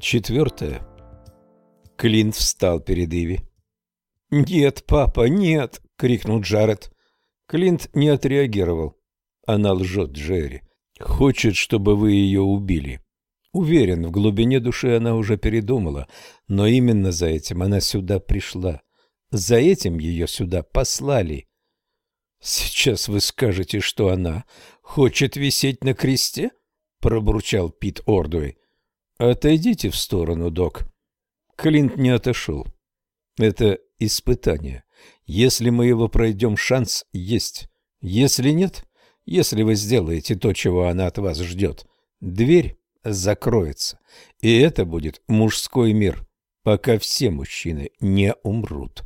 Четвертое. Клинт встал перед Иви. «Нет, папа, нет!» — крикнул Джаред. Клинт не отреагировал. Она лжет Джерри. Хочет, чтобы вы ее убили. Уверен, в глубине души она уже передумала, но именно за этим она сюда пришла. За этим ее сюда послали. Сейчас вы скажете, что она хочет висеть на кресте? пробурчал Пит Ордуэй. Отойдите в сторону, док. Клинт не отошел. Это испытание. Если мы его пройдем, шанс есть. Если нет, если вы сделаете то, чего она от вас ждет, дверь закроется. И это будет мужской мир, пока все мужчины не умрут.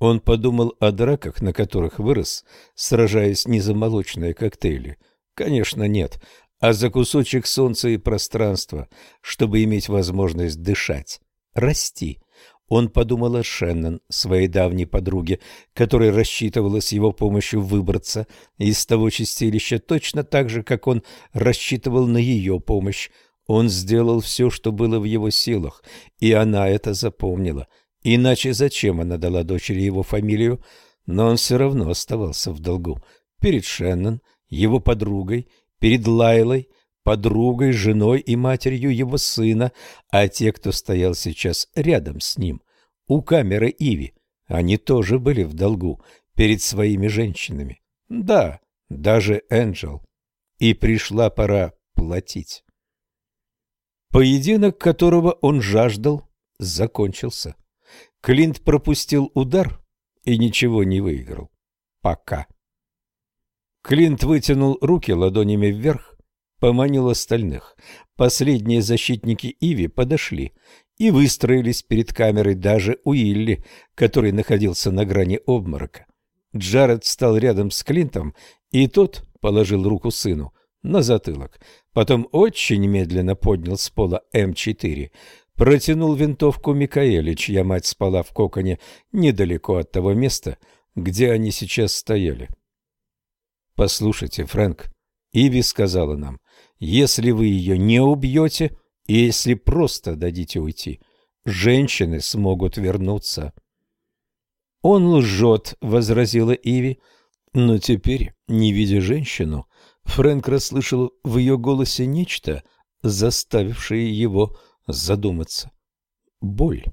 Он подумал о драках, на которых вырос, сражаясь не за молочные коктейли. Конечно, нет, а за кусочек солнца и пространства, чтобы иметь возможность дышать, расти. Он подумал о Шеннон, своей давней подруге, которая рассчитывала с его помощью выбраться из того чистилища точно так же, как он рассчитывал на ее помощь. Он сделал все, что было в его силах, и она это запомнила. Иначе зачем она дала дочери его фамилию? Но он все равно оставался в долгу. Перед Шеннон, его подругой, перед Лайлой — подругой, женой и матерью его сына, а те, кто стоял сейчас рядом с ним, у камеры Иви, они тоже были в долгу перед своими женщинами. Да, даже Энджел. И пришла пора платить. Поединок, которого он жаждал, закончился. Клинт пропустил удар и ничего не выиграл. Пока. Клинт вытянул руки ладонями вверх, поманил остальных. Последние защитники Иви подошли и выстроились перед камерой даже Уилли, который находился на грани обморока. Джаред встал рядом с Клинтом, и тот положил руку сыну на затылок. Потом очень медленно поднял с пола М4, протянул винтовку Микаэле, чья мать спала в коконе недалеко от того места, где они сейчас стояли. «Послушайте, Фрэнк», — Иви сказала нам, если вы ее не убьете, и если просто дадите уйти, женщины смогут вернуться. «Он лжет», — возразила Иви. Но теперь, не видя женщину, Фрэнк расслышал в ее голосе нечто, заставившее его задуматься. Боль.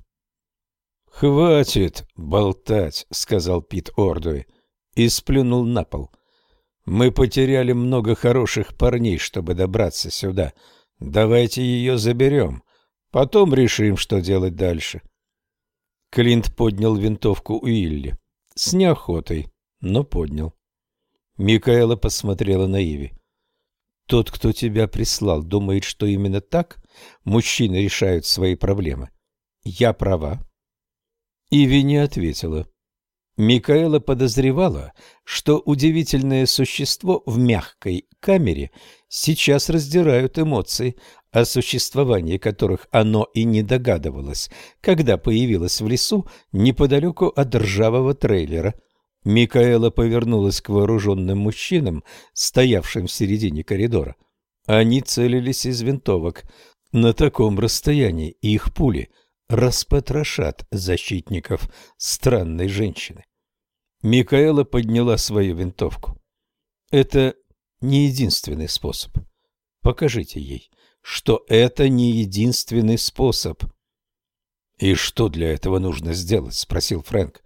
«Хватит болтать», — сказал Пит Ордуи и сплюнул на пол. Мы потеряли много хороших парней, чтобы добраться сюда. Давайте ее заберем. Потом решим, что делать дальше. Клинт поднял винтовку Уилли. С неохотой, но поднял. Микаэла посмотрела на Иви. Тот, кто тебя прислал, думает, что именно так мужчины решают свои проблемы. Я права. Иви не ответила. Микаэла подозревала, что удивительное существо в мягкой камере сейчас раздирают эмоции, о существовании которых оно и не догадывалось, когда появилось в лесу неподалеку от ржавого трейлера. Микаэла повернулась к вооруженным мужчинам, стоявшим в середине коридора. Они целились из винтовок. На таком расстоянии их пули распотрошат защитников странной женщины. Микаэла подняла свою винтовку. Это не единственный способ. Покажите ей, что это не единственный способ. И что для этого нужно сделать, спросил Фрэнк.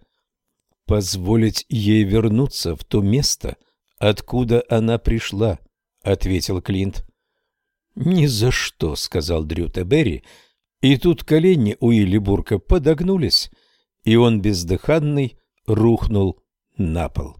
Позволить ей вернуться в то место, откуда она пришла, ответил Клинт. Ни за что, сказал Дрю Тебери, и тут колени у Илибурка подогнулись, и он бездыханный рухнул на пол.